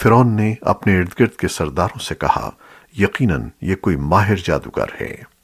فرعون نے اپنے ارد گرد کے سرداروں سے کہا، یقیناً یہ کوئی ماہر جادوگر ہے۔